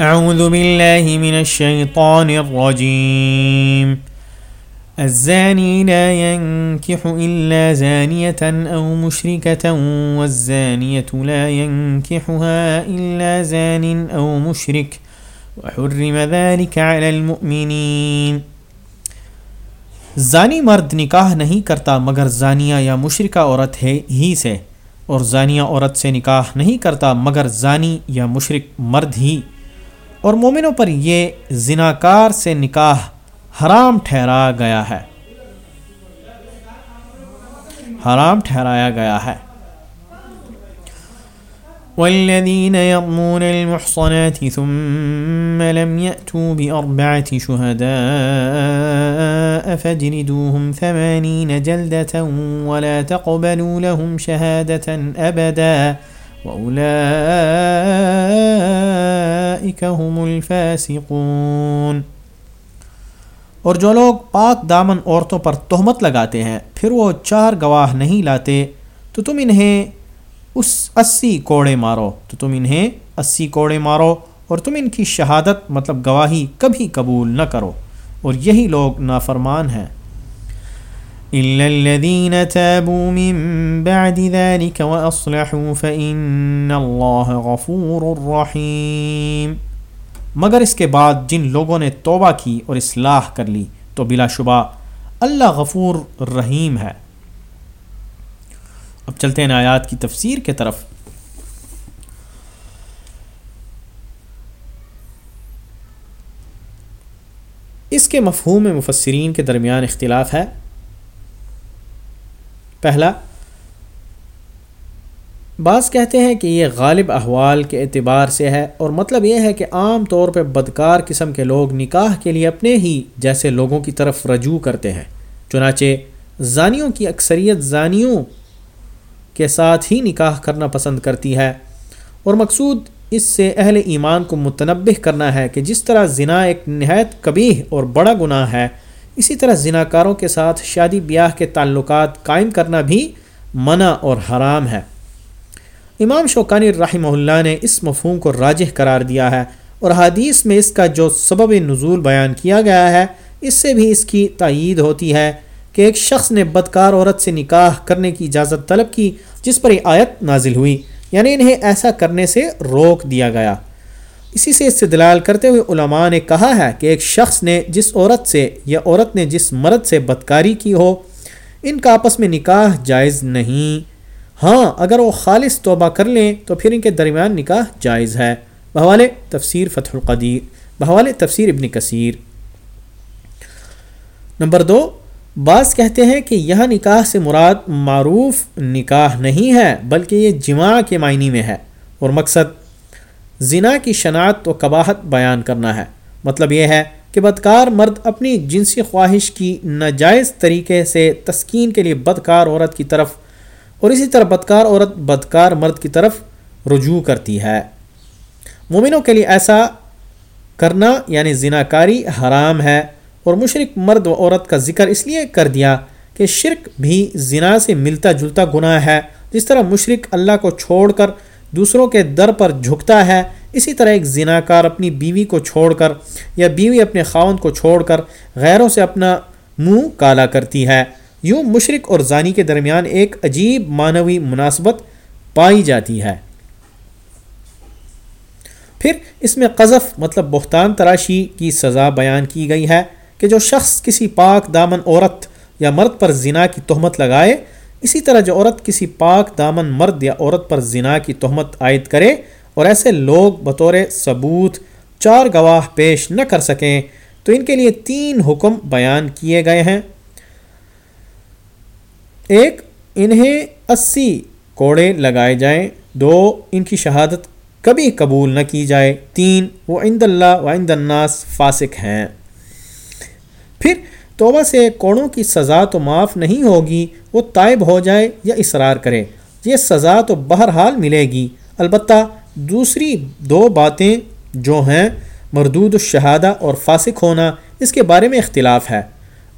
أعوذ بالله من الشيطان الرجيم. الزاني لا ينكح إلا زانية أو مشركة، والزانية لا ينكحها إلا زان أو مشرك، وحرم ذلك على المؤمنين. زانی مرد نکاح نہیں کرتا مگر زانیہ یا مشرکہ عورت ہے ہی سے، اور زانیہ عورت سے نکاح نہیں کرتا مگر زانی یا مشرک مرد ہی اور مومنوں پر یہ زناکار سے نکاح حرام ٹھہرایا گیا ہے۔ حرام ٹھہرایا گیا ہے۔ والذين يرمون المحصنات ثم لم يأتوا بأربعة شهداء فاجلدوهم ثمانين جلدة ولا تقبلوا لهم شهادة أبدا وأولئك هم الفاسقون۔ اور جو لوگ پاک دامن عورتوں پر تہمت لگاتے ہیں، پھر وہ چار گواہ نہیں لاتے، تو تم انہیں اس اسی کوڑے مارو۔ تو تم انہیں اسی کوڑے مارو اور تم ان کی شہادت مطلب گواہی کبھی قبول نہ کرو۔ اور یہی لوگ نافرمان ہیں۔ مگر اس کے بعد جن لوگوں نے توبہ کی اور اصلاح کر لی، تو بلا شبہ اللہ غفور رحیم ہے۔ اب چلتے ہیں آیات کی تفسیر کے طرف۔ اس کے مفہوم مفسرین کے درمیان اختلاف ہے۔ پہلا، بعض کہتے ہیں کہ یہ غالب احوال کے اعتبار سے ہے اور مطلب یہ ہے کہ عام طور پہ بدکار قسم کے لوگ نکاح کے لیے اپنے ہی جیسے لوگوں کی طرف رجوع کرتے ہیں، چنانچہ زانیوں کی اکثریت زانیوں کے ساتھ ہی نکاح کرنا پسند کرتی ہے اور مقصود اس سے اہل ایمان کو متنبع کرنا ہے کہ جس طرح زنا ایک نہایت کبیح اور بڑا گناہ ہے اسی طرح زنا کاروں کے ساتھ شادی بیاہ کے تعلقات قائم کرنا بھی منع اور حرام ہے۔ امام شوکانی رحمہ اللہ نے اس مفہوم کو راجح قرار دیا ہے اور حدیث میں اس کا جو سبب نزول بیان کیا گیا ہے، اس سے بھی اس کی تائید ہوتی ہے کہ ایک شخص نے بدکار عورت سے نکاح کرنے کی اجازت طلب کی، جس پر یہ آیت نازل ہوئی یعنی انہیں ایسا کرنے سے روک دیا گیا۔ اسی سے استدلال کرتے ہوئے علماء نے کہا ہے کہ ایک شخص نے جس عورت سے یا عورت نے جس مرد سے بدکاری کی ہو، ان کا آپس میں نکاح جائز نہیں۔ ہاں اگر وہ خالص توبہ کر لیں تو پھر ان کے درمیان نکاح جائز ہے۔ بحوالے تفسیر فتح القدیر بحوالے تفسیر ابن کثیر۔ نمبر دو، بعض کہتے ہیں کہ یہ نکاح سے مراد معروف نکاح نہیں ہے، بلکہ یہ جماع کے معنی میں ہے۔ اور مقصد زنا کی شناخت و قباحت بیان کرنا ہے۔ مطلب یہ ہے کہ بدکار مرد اپنی جنسی خواہش کی ناجائز طریقے سے تسکین کے لیے بدکار عورت کی طرف اور اسی طرح بدکار عورت بدکار مرد کی طرف رجوع کرتی ہے۔ مومنوں کے لیے ایسا کرنا یعنی زنا کاری حرام ہے اور مشرق مرد و عورت کا ذکر اس لیے کر دیا کہ شرک بھی زنا سے ملتا جلتا گناہ ہے۔ جس طرح مشرق اللہ کو چھوڑ کر دوسروں کے در پر جھکتا ہے، اسی طرح ایک زنا کار اپنی بیوی کو چھوڑ کر یا بیوی اپنے خاون کو چھوڑ کر غیروں سے اپنا منہ کالا کرتی ہے۔ یوں مشرق اور زانی کے درمیان ایک عجیب معنوی مناسبت پائی جاتی ہے۔ پھر اس میں قذف مطلب بہتان تراشی کی سزا بیان کی گئی ہے کہ جو شخص کسی پاک دامن عورت یا مرد پر زنا کی تہمت لگائے اسی طرح جو عورت کسی پاک دامن مرد یا عورت پر زنا کی تہمت عائد کرے اور ایسے لوگ بطور ثبوت چار گواہ پیش نہ کر سکیں، تو ان کے لیے تین حکم بیان کیے گئے ہیں۔ ایک، انہیں اسی کوڑے لگائے جائیں۔ دو، ان کی شہادت کبھی قبول نہ کی جائے۔ تین، وہ عند اللہ و عند الناس فاسق ہیں۔ توبہ سے کوڑوں کی سزا تو معاف نہیں ہوگی، وہ طائب ہو جائے یا اصرار کرے۔ یہ سزا تو بہرحال ملے گی۔ البتہ دوسری دو باتیں جو ہیں، مردود الشہادہ اور فاسق ہونا، اس کے بارے میں اختلاف ہے۔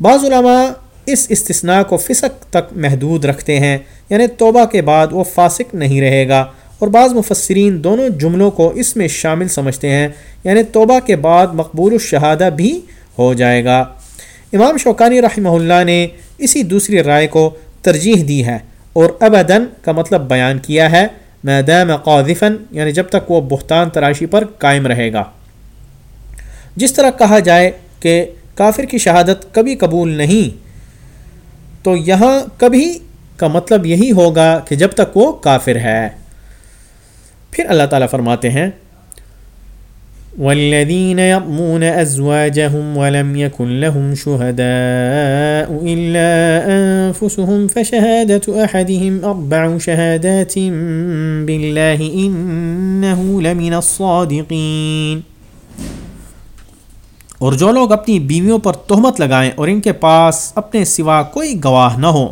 بعض علماء اس استثناء کو فسق تک محدود رکھتے ہیں یعنی توبہ کے بعد وہ فاسق نہیں رہے گا۔ اور بعض مفسرین دونوں جملوں کو اس میں شامل سمجھتے ہیں یعنی توبہ کے بعد مقبول الشہادہ بھی ہو جائے گا۔ امام شوکانی رحمہ اللہ نے اسی دوسری رائے کو ترجیح دی ہے اور ابدن کا مطلب بیان کیا ہے میدام قاذفن یعنی جب تک وہ بہتان تراشی پر قائم رہے گا۔ جس طرح کہا جائے کہ کافر کی شہادت کبھی قبول نہیں، تو یہاں کبھی کا مطلب یہی ہوگا کہ جب تک وہ کافر ہے۔ پھر اللہ تعالیٰ فرماتے ہیں والذين يرمون أزواجهم ولم يكن لهم شهداء إلا أنفسهم فشهادة أحدهم أربع شهادات بالله إنه لمن الصادقين۔ اور جو لوگ اپنی بیویوں پر تہمت لگائیں اور ان کے پاس اپنے سوا کوئی گواہ نہ ہو،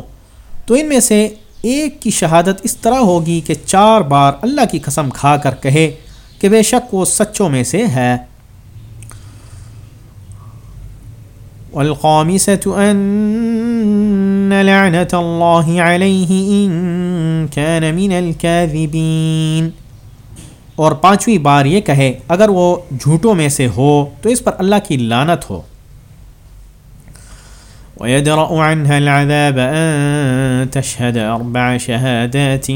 تو ان میں سے ایک کی شہادت اس طرح ہوگی کہ چار بار اللہ کی قسم کھا کر کہے کہ بے شک وہ سچوں میں سے ہے۔ اور پانچویں بار یہ کہے، اگر وہ جھوٹوں میں سے ہو، تو اس پر اللہ کی لانت ہو۔ ويدرأ عنها العذاب أن تشهد أربع شهادات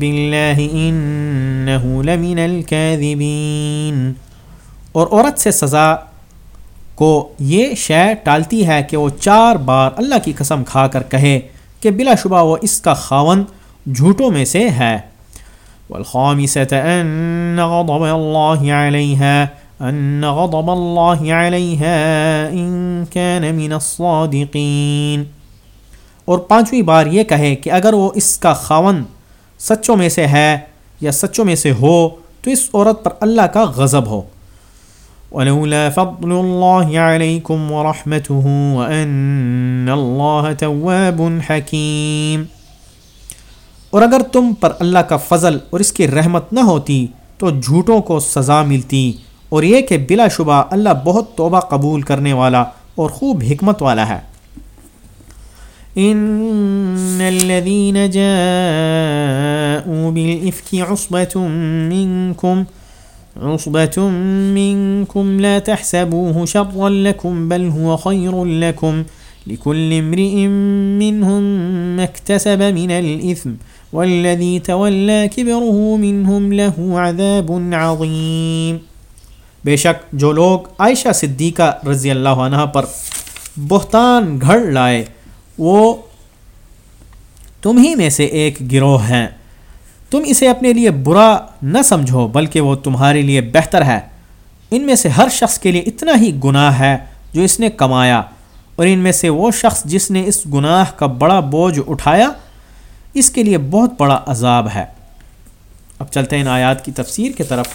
بالله إنه لمن الكاذبين. اور عورت سے سزا کو یہ شے ٹالتی ہے کہ وہ چار بار اللہ کی قسم کھا کر کہے کہ بلا شبہ وہ اس کا خاون جھوٹوں میں سے ہے. والخامسة أن غضب الله عليها ان غضب الله عليها ان كان من الصادقين۔ اور پانچویں بار یہ کہے کہ اگر وہ اس کا خاون سچوں میں سے ہے یا سچوں میں سے ہو، تو اس عورت پر اللہ کا غضب ہو۔ ولولا فضل الله عليكم ورحمته وان الله تواب حكيم۔ اور اگر تم پر اللہ کا فضل اور اس کی رحمت نہ ہوتی، تو جھوٹوں کو سزا ملتی۔ اور یہ کہ بلا شبہ اللہ بہت توبہ قبول کرنے والا اور خوب حکمت والا ہے۔ ان الذين جاءوا بالافك عصبه منكم عصبه منكم لا تحسبوه شرا لكم بل هو خير لكم۔ لكل امرئ منهم ما اكتسب من الاثم والذي تولى كبره منهم له عذاب عظيم۔ بے شک جو لوگ عائشہ صدیقہ رضی اللہ عنہ پر بہتان گھڑ لائے، وہ تم ہی میں سے ایک گروہ ہیں۔ تم اسے اپنے لیے برا نہ سمجھو، بلکہ وہ تمہارے لیے بہتر ہے۔ ان میں سے ہر شخص کے لیے اتنا ہی گناہ ہے جو اس نے کمایا۔ اور ان میں سے وہ شخص جس نے اس گناہ کا بڑا بوجھ اٹھایا، اس کے لیے بہت بڑا عذاب ہے۔ اب چلتے ہیں ان آیات کی تفسیر کی طرف۔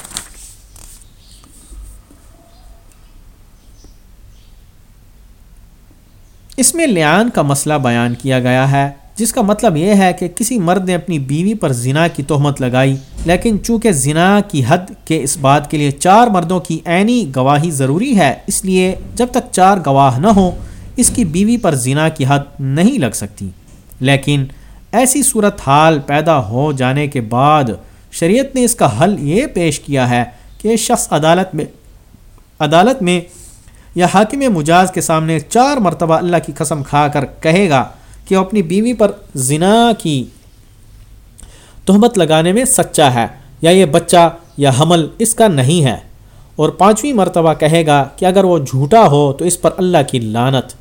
اس میں لیان کا مسئلہ بیان کیا گیا ہے، جس کا مطلب یہ ہے کہ کسی مرد نے اپنی بیوی پر زنا کی تہمت لگائی، لیکن چونکہ زنا کی حد کے اس بات کے لیے چار مردوں کی عینی گواہی ضروری ہے، اس لیے جب تک چار گواہ نہ ہوں، اس کی بیوی پر زنا کی حد نہیں لگ سکتی۔ لیکن ایسی صورت حال پیدا ہو جانے کے بعد شریعت نے اس کا حل یہ پیش کیا ہے کہ شخص عدالت میں عدالت میں یا حاکم مجاز کے سامنے چار مرتبہ اللہ کی قسم کھا کر کہے گا کہ وہ اپنی بیوی پر زنا کی تہمت لگانے میں سچا ہے یا یہ بچہ یا حمل اس کا نہیں ہے۔ اور پانچویں مرتبہ کہے گا کہ اگر وہ جھوٹا ہو تو اس پر اللہ کی لانت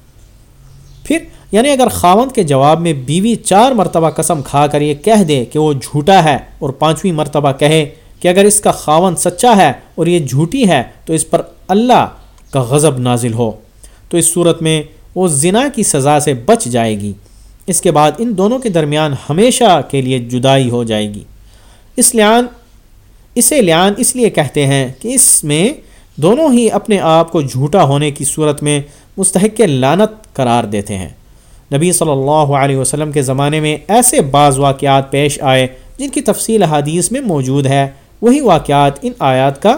پھر یعنی اگر خاوند کے جواب میں بیوی چار مرتبہ قسم کھا کر یہ کہہ دے کہ وہ جھوٹا ہے اور پانچویں مرتبہ کہے کہ اگر اس کا خاوند سچا ہے اور یہ جھوٹی ہے تو اس پر اللہ کا غضب نازل ہو۔ تو اس صورت میں وہ زنا کی سزا سے بچ جائے گی۔ اس کے بعد ان دونوں کے درمیان ہمیشہ کے لیے جدائی ہو جائے گی۔ اس لیان، اسے لیان اس لیے کہتے ہیں کہ اس میں دونوں ہی اپنے آپ کو جھوٹا ہونے کی صورت میں مستحق لانت قرار دیتے ہیں۔ نبی صلی اللہ علیہ وسلم کے زمانے میں ایسے بعض واقعات پیش آئے جن کی تفصیل حدیث میں موجود ہے۔ وہی واقعات ان آیات کا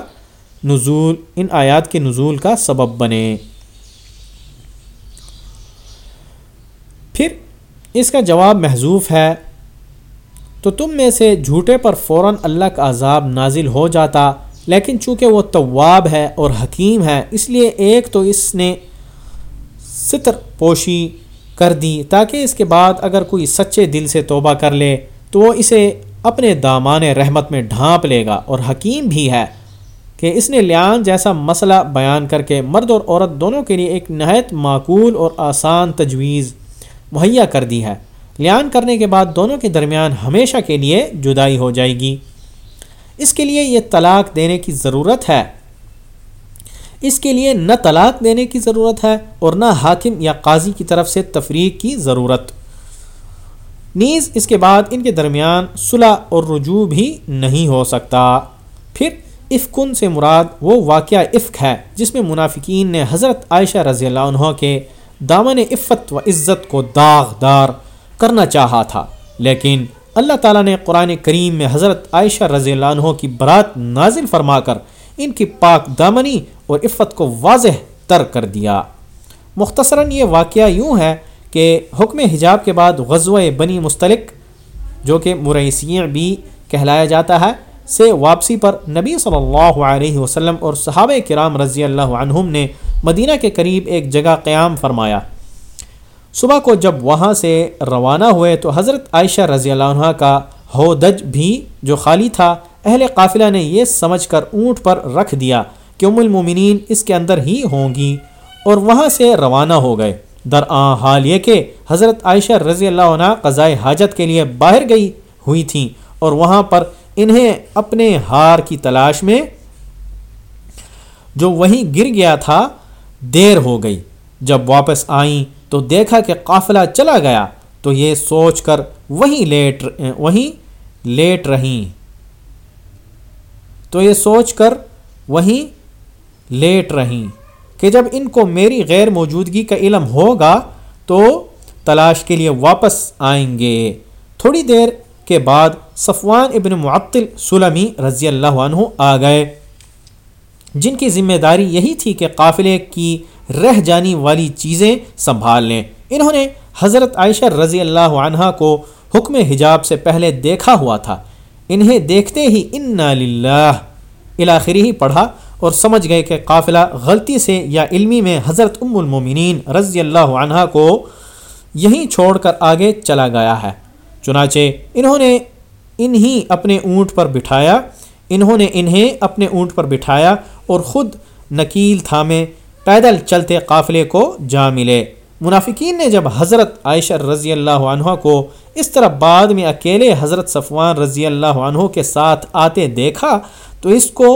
نزول، ان آیات کے نزول کا سبب بنے۔ پھر اس کا جواب محضوف ہے۔ تو تم میں سے جھوٹے پر فوراً اللہ کا عذاب نازل ہو جاتا، لیکن چونکہ وہ طواب ہے اور حکیم ہے، اس لیے ایک تو اس نے ستر پوشی کر دی، تاکہ اس کے بعد اگر کوئی سچے دل سے توبہ کر لے، تو وہ اسے اپنے دامان رحمت میں ڈھانپ لے گا، اور حکیم بھی ہے۔ کہ اس نے لیان جیسا مسئلہ بیان کر کے مرد اور عورت دونوں کے لیے ایک نہایت معقول اور آسان تجویز مہیا کر دی ہے۔ لیان کرنے کے بعد دونوں کے درمیان ہمیشہ کے لیے جدائی ہو جائے گی۔ اس کے لیے یہ طلاق دینے کی ضرورت ہے۔ اس کے لیے نہ طلاق دینے کی ضرورت ہے اور نہ حاکم یا قاضی کی طرف سے تفریق کی ضرورت۔ نیز اس کے بعد ان کے درمیان صلح اور رجوع بھی نہیں ہو سکتا۔ پھر افکن سے مراد وہ واقعہ افق ہے، جس میں منافقین نے حضرت عائشہ رضی اللہ عنہ کے دامن عفت و عزت کو داغدار کرنا چاہا تھا۔ لیکن اللہ تعالیٰ نے قرآن کریم میں حضرت عائشہ رضی اللہ عنہ کی برات نازل فرما کر ان کی پاک دامنی اور عفت کو واضح تر کر دیا۔ مختصراً یہ واقعہ یوں ہے کہ حکم حجاب کے بعد غزوہ بنی مستلق، جو کہ مرئیسیاں بھی کہلایا جاتا ہے سے واپسی پر نبی صلی اللہ علیہ وسلم اور صحابہ کرام رضی اللہ عنہم نے مدینہ کے قریب ایک جگہ قیام فرمایا۔ صبح کو جب وہاں سے روانہ ہوئے تو حضرت عائشہ رضی اللہ عنہ کا ہودج بھی جو خالی تھا، اہل قافلہ نے یہ سمجھ کر اونٹ پر رکھ دیا کہ ام المومنین اس کے اندر ہی ہوں گی اور وہاں سے روانہ ہو گئے۔ درآں حال یہ کہ حضرت عائشہ رضی اللہ عنہ قضائے حاجت کے لیے باہر گئی ہوئی تھیں اور وہاں پر انہیں اپنے ہار کی تلاش میں جو وہیں گر گیا تھا، دیر ہو گئی۔ جب واپس آئیں تو دیکھا کہ قافلہ چلا گیا، تو یہ سوچ کر وہیں لیٹ وہیں لیٹ رہیں۔ تو یہ سوچ کر وہیں لیٹ رہیں کہ جب ان کو میری غیر موجودگی کا علم ہوگا تو تلاش کے لیے واپس آئیں گے۔ تھوڑی دیر کے بعد صفوان ابن معطل سلمی رضی اللہ عنہ آ گئے۔ جن کی ذمہ داری یہی تھی کہ قافلے کی رہ جانی والی چیزیں سنبھال لیں۔ انہوں نے حضرت عائشہ رضی اللہ عنہ کو حکم حجاب سے پہلے دیکھا ہوا تھا۔ انہیں دیکھتے ہی ان للہ الاخری ہی پڑھا اور سمجھ گئے کہ قافلہ غلطی سے یا علمی میں حضرت ام المومنین رضی اللہ عنہ کو یہیں چھوڑ کر آگے چلا گیا ہے۔ چنانچہ انہوں نے انہی اپنے اونٹ پر بٹھایا، انہوں نے انہیں اپنے اونٹ پر بٹھایا اور خود نکیل تھامے پیدل چلتے قافلے کو جا ملے۔ منافقین نے جب حضرت عائشہ رضی اللہ عنہ کو اس طرح بعد میں اکیلے حضرت صفوان رضی اللہ عنہ کے ساتھ آتے دیکھا، تو اس کو،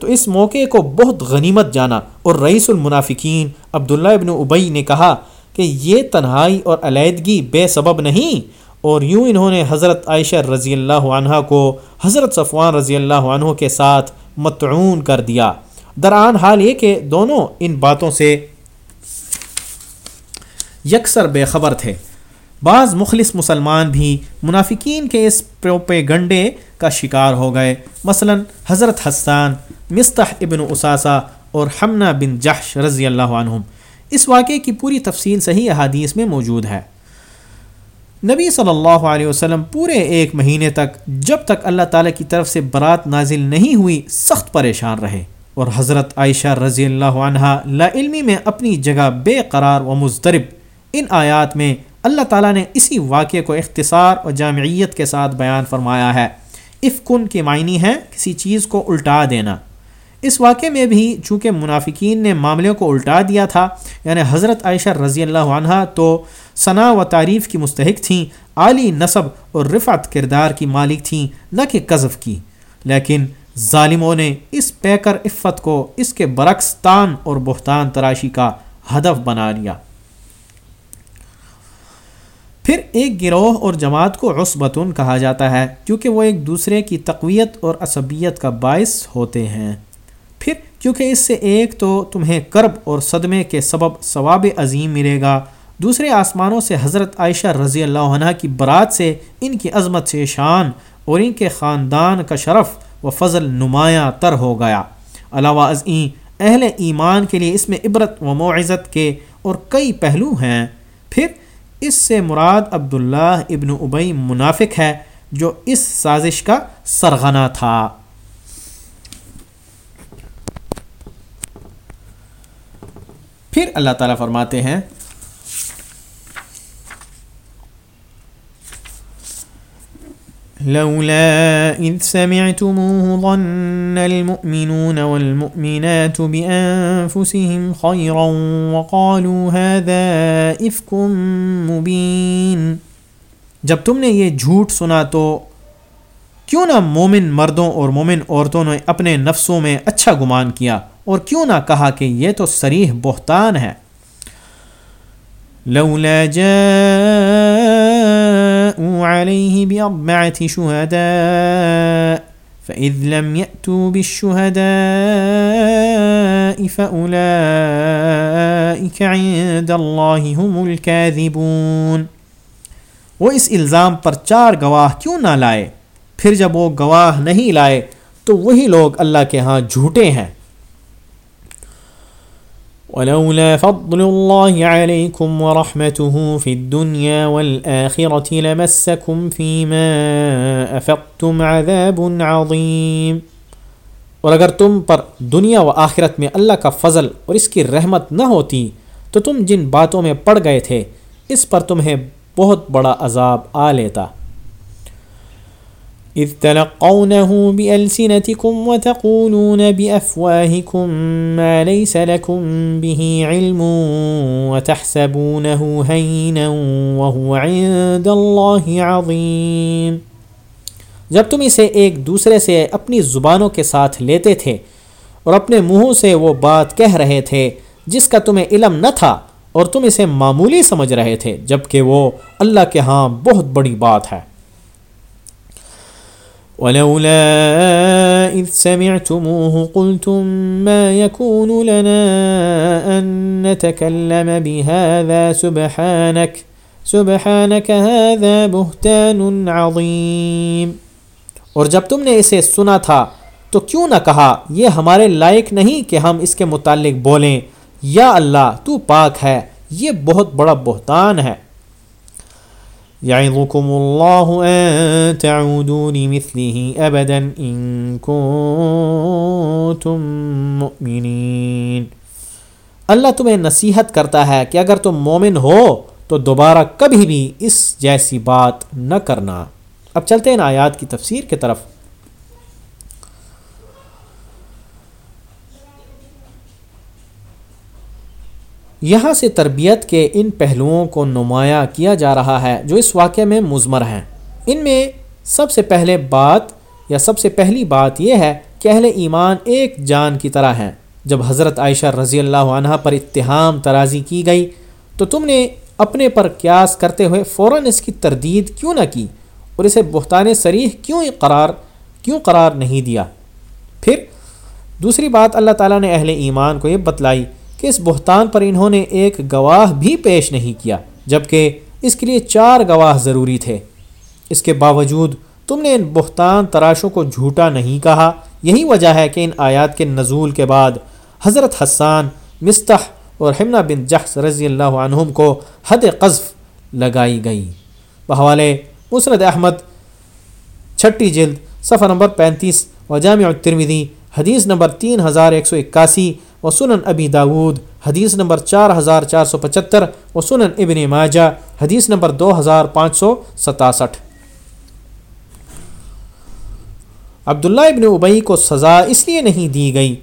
تو اس موقع کو بہت غنیمت جانا اور رئیس المنافقین عبداللہ ابن ابئی نے کہا کہ یہ تنہائی اور علیحدگی بے سبب نہیں اور یوں انہوں نے حضرت عائشہ رضی اللہ عنہ کو حضرت صفوان رضی اللہ عنہ کے ساتھ متعون کر دیا۔ درآن حال یہ کہ دونوں ان باتوں سے یکسر بے خبر تھے۔ بعض مخلص مسلمان بھی منافقین کے اس پروپے گنڈے کا شکار ہو گئے۔ مثلا حضرت حسان، مستح ابن اساسا اور حمنہ بن جحش رضی اللہ عنہم۔ اس واقعے کی پوری تفصیل صحیح احادیث میں موجود ہے۔ نبی صلی اللہ علیہ وسلم پورے ایک مہینے تک جب تک اللہ تعالیٰ کی طرف سے برات نازل نہیں ہوئی، سخت پریشان رہے۔ اور حضرت عائشہ رضی اللہ عنہ لا علمی میں اپنی جگہ بے قرار و مضطرب ان آیات میں اللہ تعالیٰ نے اسی واقعے کو اختصار اور جامعیت کے ساتھ بیان فرمایا ہے۔ افکن کے معنی ہے کسی چیز کو الٹا دینا۔ اس واقعے میں بھی چونکہ منافقین نے معاملے کو الٹا دیا تھا یعنی حضرت عائشہ رضی اللہ عنہ تو ثنا و تعریف کی مستحق تھیں، عالی نصب اور رفعت کردار کی مالک تھیں، نہ کہ قذف کی۔ لیکن ظالموں نے اس پیکر عفت کو اس کے برعکس تان اور بہتان تراشی کا ہدف بنا لیا۔ پھر ایک گروہ اور جماعت کو عصبتن کہا جاتا ہے، کیونکہ وہ ایک دوسرے کی تقویت اور عصبیت کا باعث ہوتے ہیں۔ کیونکہ اس سے ایک تو تمہیں کرب اور صدمے کے سبب ثواب عظیم ملے گا۔ دوسرے آسمانوں سے حضرت عائشہ رضی اللہ عنہ کی برات سے ان کی عظمت سے شان اور ان کے خاندان کا شرف و فضل نمایاں تر ہو گیا۔ علاوہ ازیں اہل ایمان کے لیے اس میں عبرت و معزت کے اور کئی پہلو ہیں۔ پھر اس سے مراد عبداللہ ابن ابئی منافق ہے، جو اس سازش کا سرغنہ تھا۔ پھر اللہ تعالیٰ فرماتے ہیں، لولا إذ سمعتموه ظن المؤمنون والمؤمنات بأنفسهم خيرا وقالوا هذا إفك مبين۔ جب تم نے یہ جھوٹ سنا تو کیوں نہ مومن مردوں اور مومن عورتوں نے اپنے نفسوں میں اچھا گمان کیا؟ اور کیوں نہ کہا کہ یہ تو سریح بہتان ہے۔ لولا جاءوا عليه بأربعة شهداء فإذ لم يأتوا بالشهداء فأولئك عند الله هم الكاذبون۔ وہ اس الزام پر چار گواہ کیوں نہ لائے؟ پھر جب وہ گواہ نہیں لائے، تو وہی لوگ اللہ کے ہاں جھوٹے ہیں۔ ولولا فضل الله عليكم ورحمته في الدنيا والآخرة لمسكم فيما أفقتم عذاب عظيم۔ اور اگر تم پر دنیا و آخرت میں اللہ کا فضل اور اس کی رحمت نہ ہوتی، تو تم جن باتوں میں پڑ گئے تھے، اس پر تمہیں بہت بڑا عذاب آ لیتا۔ إذ تلقونه بألسنتكم وتقولون بأفواهكم ما ليس لكم به علم وتحسبونه هينا وهو عند الله عظيم۔ جب تم اسے ایک دوسرے سے اپنی زبانوں کے ساتھ لیتے تھے اور اپنے منہوں سے وہ بات کہہ رہے تھے جس کا تمہیں علم نہ تھا اور تم اسے معمولی سمجھ رہے تھے جبکہ وہ اللہ کے ہاں بہت بڑی بات ہے۔ ولولا إذ سمعتموه قلتم ما يكون لنا أن نتكلم بهذا سبحانك سبحانك هذا بهتان عظيم۔ اور جب تم نے اسے سنا تھا تو کیوں نہ کہا، یہ ہمارے لائق نہیں کہ ہم اس کے متعلق بولیں، یا اللہ تو پاک ہے، یہ بہت بڑا بہتان ہے۔ يعظكم الله أن تعودوا لمثله أبدا إن كنتم مؤمنين. اللہ تمہیں نصیحت کرتا ہے کہ اگر تم مومن ہو تو دوبارہ کبھی بھی اس جیسی بات نہ کرنا۔ اب چلتے ہیں آیات کی تفسیر کی طرف۔ یہاں سے تربیت کے ان پہلوؤں کو نمایاں کیا جا رہا ہے جو اس واقعے میں مضمر ہیں۔ ان میں سب سے پہلے بات یا سب سے پہلی بات یہ ہے کہ اہل ایمان ایک جان کی طرح ہیں۔ جب حضرت عائشہ رضی اللہ عنہ پر اتہام ترازی کی گئی تو تم نے اپنے پر قیاس کرتے ہوئے فوراً اس کی تردید کیوں نہ کی اور اسے بہتان سریح کیوں قرار کیوں قرار نہیں دیا؟ پھر دوسری بات اللہ تعالیٰ نے اہل ایمان کو یہ بتلائی کہ اس بہتان پر انہوں نے ایک گواہ بھی پیش نہیں کیا، جبکہ اس کے لیے چار گواہ ضروری تھے۔ اس کے باوجود تم نے ان بہتان تراشوں کو جھوٹا نہیں کہا، یہی وجہ ہے کہ ان آیات کے نزول کے بعد حضرت حسان، مستح اور حمنہ بن جحس رضی اللہ عنہم کو حد قذف لگائی گئی۔ بحوالے مسرد احمد، چھٹی جلد، صفحہ نمبر پینتیس و جامع الترمذی، حدیث نمبر تین ہزار ایک سو اکاسی و سنن ابی داود، حدیث نمبر چار ہزار چار سو پچہتر، و سنن ابن ماجہ، حدیث نمبر دو ہزار پانچ سو ستاسٹھ۔ عبداللہ ابن ابئی کو سزا اس لیے نہیں دی گئی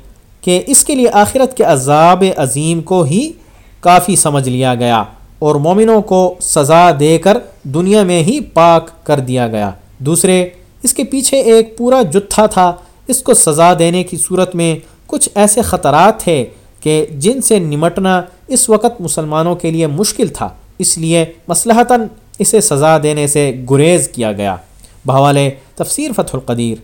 کہ اس کے لیے آخرت کے عذاب عظیم کو ہی کافی سمجھ لیا گیا اور مومنوں کو سزا دے کر دنیا میں ہی پاک کر دیا گیا۔ دوسرے، اس کے پیچھے ایک پورا جتھا تھا، اس کو سزا دینے کی صورت میں کچھ ایسے خطرات تھے کہ جن سے نمٹنا اس وقت مسلمانوں کے لیے مشکل تھا۔ اس لیے مسلحتاً اسے سزا دینے سے گریز کیا گیا۔ بحوالے تفسیر فتح القدیر۔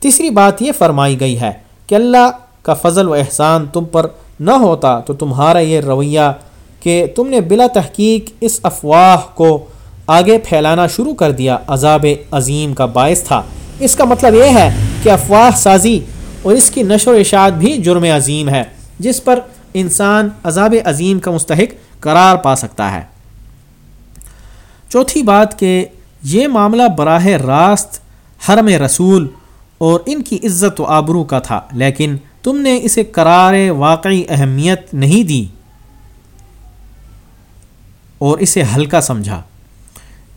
تیسری بات یہ فرمائی گئی ہے کہ اللہ کا فضل و احسان تم پر نہ ہوتا تو تمہارا یہ رویہ کہ تم نے بلا تحقیق اس افواہ کو آگے پھیلانا شروع کر دیا، عذاب عظیم کا باعث تھا۔ اس کا مطلب یہ ہے کہ افواہ سازی اور اس کی نشر و اشاعت بھی جرم عظیم ہے، جس پر انسان عذاب عظیم کا مستحق قرار پا سکتا ہے۔ چوتھی بات کہ یہ معاملہ براہ راست حرم رسول اور ان کی عزت و آبرو کا تھا، لیکن تم نے اسے قرار واقعی اہمیت نہیں دی۔ اور اسے ہلکا سمجھا۔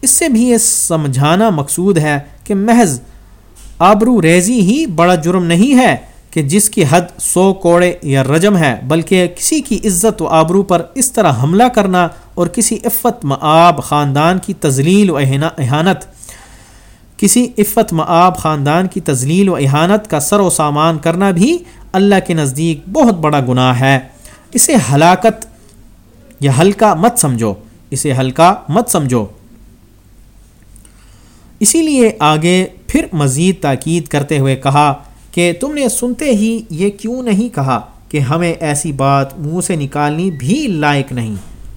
اس سے بھی یہ سمجھانا مقصود ہے کہ محض آبرو ریزی ہی بڑا جرم نہیں ہے کہ جس کی حد سو کوڑے یا رجم ہے، بلکہ کسی کی عزت و آبرو پر اس طرح حملہ کرنا اور کسی عفت معاب خاندان کی تزلیل و احانت۔ کسی عفت معاب خاندان کی تزلیل و احانت کا سر و سامان کرنا بھی اللہ کے نزدیک بہت بڑا گناہ ہے۔ اسے ہلاکت یا ہلکا مت سمجھو۔ اسے ہلکا مت سمجھو۔ اسی لیے آگے پھر مزید تاکید کرتے ہوئے کہا کہ تم نے سنتے ہی یہ کیوں نہیں کہا کہ ہمیں ایسی بات منہ سے نکالنی بھی لائق نہیں؟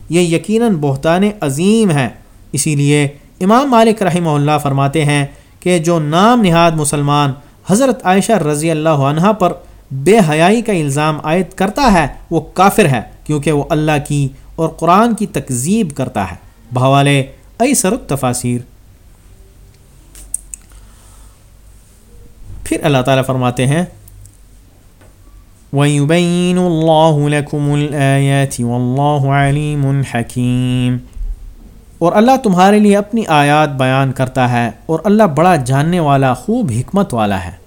یہ یقیناً بہتان عظیم ہے۔ اسی لیے امام مالک رحمہ اللہ فرماتے ہیں کہ جو نام نہاد مسلمان حضرت عائشہ رضی اللہ عنہ پر بے حیائی کا الزام عائد کرتا ہے، وہ کافر ہے کیونکہ وہ اللہ کی اور قرآن کی تکذیب کرتا ہے۔ بھوالے ایسر التفاصیر پھر اللہ تعالیٰ فرماتے ہیں، وَيُبَيِّنُ اللَّهُ لَكُمُ الْآيَاتِ وَاللَّهُ عَلِيمٌ حَكِيمٌ۔ اور اللہ تمہارے لیے اپنی آیات بیان کرتا ہے اور اللہ بڑا جاننے والا، خوب حکمت والا ہے۔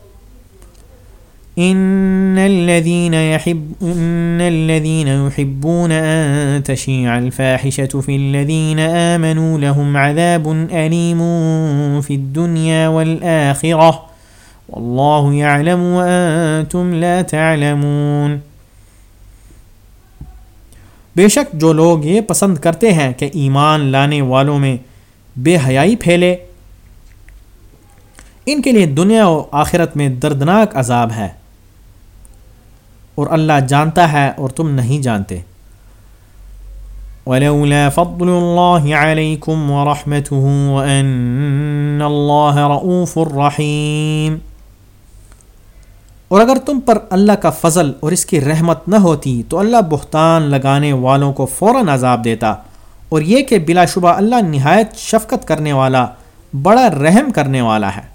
ان الذين يحب ان الذين يحبون ان تشيع الفاحشه في الذين امنوا لهم عذاب اليم في الدنيا والاخره والله يعلم وانتم لا تعلمون۔ بے شک جو لوگ یہ پسند کرتے ہیں کہ ایمان لانے والوں میں بے حیائی پھیلے، ان کے لیے دنیا و آخرت میں دردناک عذاب ہے۔ اور اللہ جانتا ہے اور تم نہیں جانتے۔ ولولا فضل الله عليكم ورحمته وأن الله رؤوف الرحيم اور اگر تم پر اللہ کا فضل اور اس کی رحمت نہ ہوتی تو اللہ بہتان لگانے والوں کو فوراً عذاب دیتا اور یہ کہ بلا شبہ اللہ نہایت شفقت کرنے والا، بڑا رحم کرنے والا ہے۔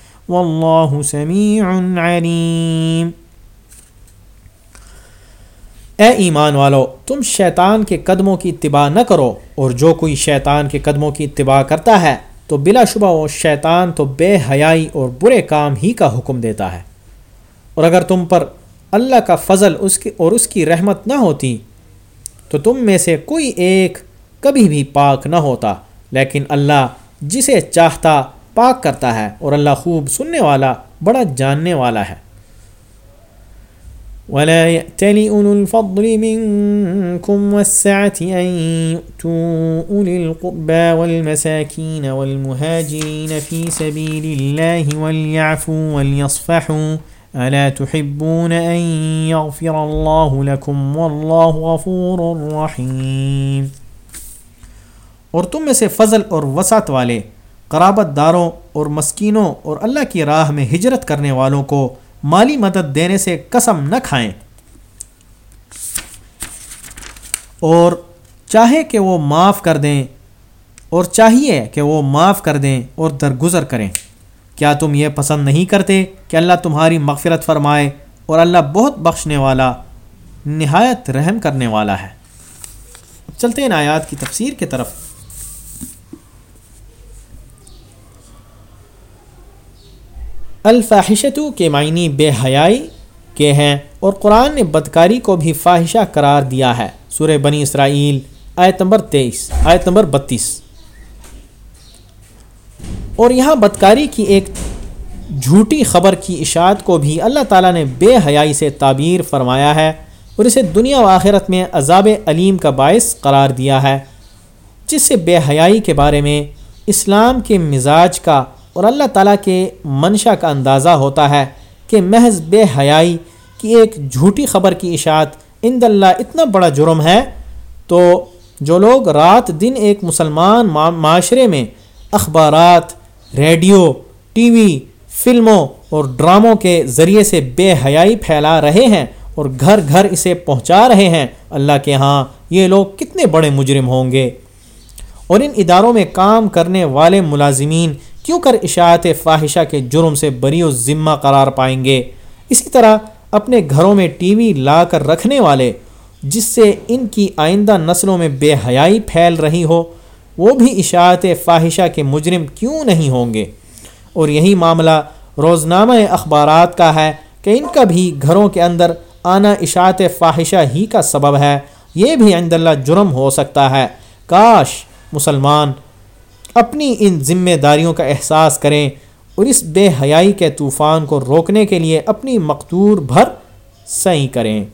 واللہ سمیع علیم۔ اے ایمان والو، تم شیطان کے قدموں کی اتباع نہ کرو، اور جو کوئی شیطان کے قدموں کی اتباع کرتا ہے، تو بلا شبہ وہ شیطان تو بے حیائی اور برے کام ہی کا حکم دیتا ہے۔ اور اگر تم پر اللہ کا فضل اس کی اور اس کی رحمت نہ ہوتی، تو تم میں سے کوئی ایک کبھی بھی پاک نہ ہوتا، لیکن اللہ جسے چاہتا پاک کرتا ہے اور اللہ خوب سننے والا، بڑا جاننے والا ہے۔ ولا يأتل أولو الفضل منكم والسعة أن يؤتوا أولي القربى والمساكين والمهاجرين في سبيل الله وليعفوا وليصفحوا ألا تحبون أن يغفر الله لكم والله غفور رحيم۔ اور تم میں سے فضل اور وسعت والے قرابت داروں اور مسکینوں اور اللہ کی راہ میں ہجرت کرنے والوں کو مالی مدد دینے سے قسم نہ کھائیں۔ اور چاہے کہ وہ معاف کر دیں، اور چاہیے کہ وہ معاف کر دیں اور درگزر کریں۔ کیا تم یہ پسند نہیں کرتے کہ اللہ تمہاری مغفرت فرمائے اور اللہ بہت بخشنے والا، نہایت رحم کرنے والا ہے؟ چلتے ہیں آیات کی تفسیر کی طرف۔ الفاحشتو کے معنی بے حیائی کے ہیں اور قرآن نے بدکاری کو بھی فاحشہ قرار دیا ہے۔ سورہ بنی اسرائیل، آیت نمبر تیئیس، آیت نمبر بتیس۔ اور یہاں بدکاری کی ایک جھوٹی خبر کی اشاعت کو بھی اللہ تعالیٰ نے بے حیائی سے تعبیر فرمایا ہے اور اسے دنیا و آخرت میں عذاب علیم کا باعث قرار دیا ہے، جس سے بے حیائی کے بارے میں اسلام کے مزاج کا اور اللہ تعالیٰ کے منشا کا اندازہ ہوتا ہے کہ محض بے حیائی کی ایک جھوٹی خبر کی اشاعت اند اللہ اتنا بڑا جرم ہے، تو جو لوگ رات دن ایک مسلمان معاشرے میں اخبارات، ریڈیو، ٹی وی، فلموں اور ڈراموں کے ذریعے سے بے حیائی پھیلا رہے ہیں اور گھر گھر اسے پہنچا رہے ہیں، اللہ کے ہاں یہ لوگ کتنے بڑے مجرم ہوں گے۔ اور ان اداروں میں کام کرنے والے ملازمین کیوں کر اشاعت فاحشہ کے جرم سے بری و ذمہ قرار پائیں گے؟ اسی طرح اپنے گھروں میں ٹی وی لا کر رکھنے والے، جس سے ان کی آئندہ نسلوں میں بے حیائی پھیل رہی ہو، وہ بھی اشاعت فاحشہ کے مجرم کیوں نہیں ہوں گے؟ اور یہی معاملہ روزنامہ اخبارات کا ہے کہ ان کا بھی گھروں کے اندر آنا اشاعت فاحشہ ہی کا سبب ہے۔ یہ بھی عند اللہ جرم ہو سکتا ہے۔ کاش مسلمان اپنی ان ذمہ داریوں کا احساس کریں اور اس بے حیائی کے طوفان کو روکنے کے لیے اپنی مقدور بھر صحیح کریں۔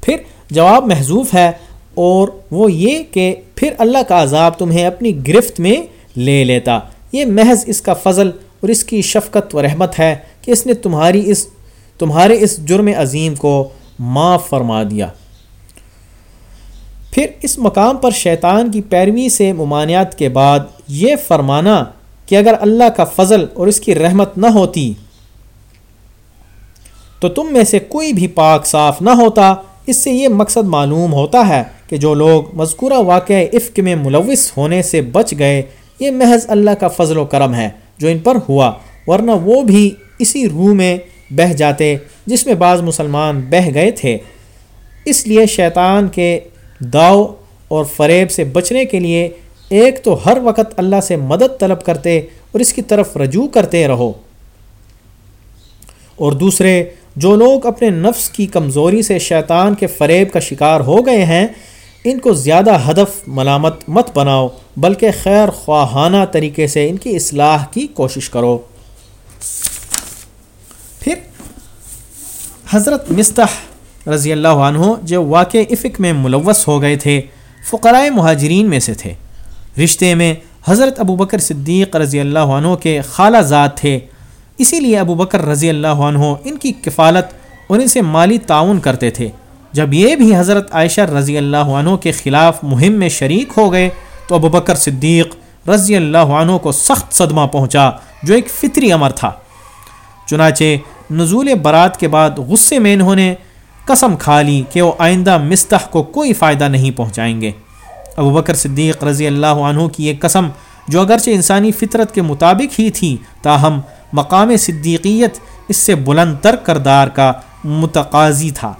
پھر جواب محضوف ہے اور وہ یہ کہ پھر اللہ کا عذاب تمہیں اپنی گرفت میں لے لیتا۔ یہ محض اس کا فضل اور اس کی شفقت و رحمت ہے کہ اس نے تمہاری اس، تمہارے اس جرم عظیم کو معاف فرما دیا۔ پھر اس مقام پر شیطان کی پیروی سے ممانعت کے بعد یہ فرمانا کہ اگر اللہ کا فضل اور اس کی رحمت نہ ہوتی، تو تم میں سے کوئی بھی پاک صاف نہ ہوتا۔ اس سے یہ مقصد معلوم ہوتا ہے کہ جو لوگ مذکورہ واقع عفق میں ملوث ہونے سے بچ گئے، یہ محض اللہ کا فضل و کرم ہے جو ان پر ہوا، ورنہ وہ بھی اسی روح میں بہہ جاتے جس میں بعض مسلمان بہہ گئے تھے۔ اس لیے شیطان کے داؤ اور فریب سے بچنے کے لیے ایک تو ہر وقت اللہ سے مدد طلب کرتے اور اس کی طرف رجوع کرتے رہو۔ اور دوسرے، جو لوگ اپنے نفس کی کمزوری سے شیطان کے فریب کا شکار ہو گئے ہیں، ان کو زیادہ ہدف، ملامت مت بناؤ، بلکہ خیر خواہانہ طریقے سے ان کی اصلاح کی کوشش کرو۔ پھر حضرت مستح رضی اللہ عنہ جو واقع افق میں ملوث ہو گئے تھے فقرائے مہاجرین میں سے تھے۔ رشتے میں حضرت ابو بکر صدیق رضی اللہ عنہ کے خالہ ذات تھے۔ اسی لیے ابو بکر رضی اللہ عنہ ان کی کفالت اور ان سے مالی تعاون کرتے تھے۔ جب یہ بھی حضرت عائشہ رضی اللہ عنہ کے خلاف مہم میں شریک ہو گئے، تو ابو بکر صدیق رضی اللہ عنہ کو سخت صدمہ پہنچا، جو ایک فطری امر تھا۔ چنانچہ نزول برات کے بعد غصے میں انہوں نے قسم کھا لی کہ وہ آئندہ مستح کو کوئی فائدہ نہیں پہنچائیں گے۔ ابو بکر صدیق رضی اللہ عنہ کی یہ قسم جو اگرچہ انسانی فطرت کے مطابق ہی تھی، تاہم مقام صدیقیت اس سے بلند تر کردار کا متقاضی تھا۔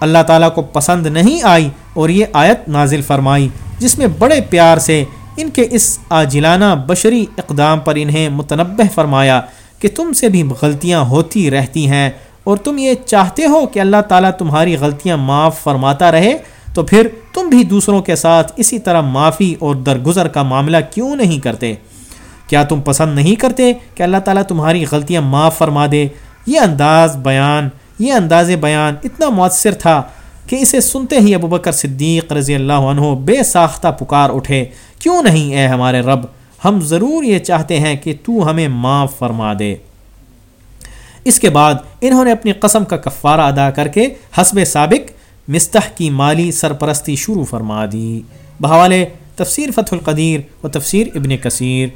اللہ تعالیٰ کو پسند نہیں آئی اور یہ آیت نازل فرمائی، جس میں بڑے پیار سے ان کے اس آجلانہ بشری اقدام پر انہیں متنبع فرمایا کہ تم سے بھی غلطیاں ہوتی رہتی ہیں اور تم یہ چاہتے ہو کہ اللہ تعالیٰ تمہاری غلطیاں معاف فرماتا رہے، تو پھر تم بھی دوسروں کے ساتھ اسی طرح معافی اور درگزر کا معاملہ کیوں نہیں کرتے؟ کیا تم پسند نہیں کرتے کہ اللہ تعالیٰ تمہاری غلطیاں معاف فرما دے؟ یہ انداز بیان، یہ انداز بیان اتنا مؤثر تھا کہ اسے سنتے ہی ابو بکر صدیق رضی اللہ عنہ بے ساختہ پکار اٹھے۔ کیوں نہیں اے ہمارے رب؟ ہم ضرور یہ چاہتے ہیں کہ تو ہمیں معاف فرما دے۔ اس کے بعد انہوں نے اپنی قسم کا کفارہ ادا کر کے حسب سابق مستح کی مالی سرپرستی شروع فرما دی۔ بحوالے تفسیر فتح القدیر و تفسیر ابن کثیر۔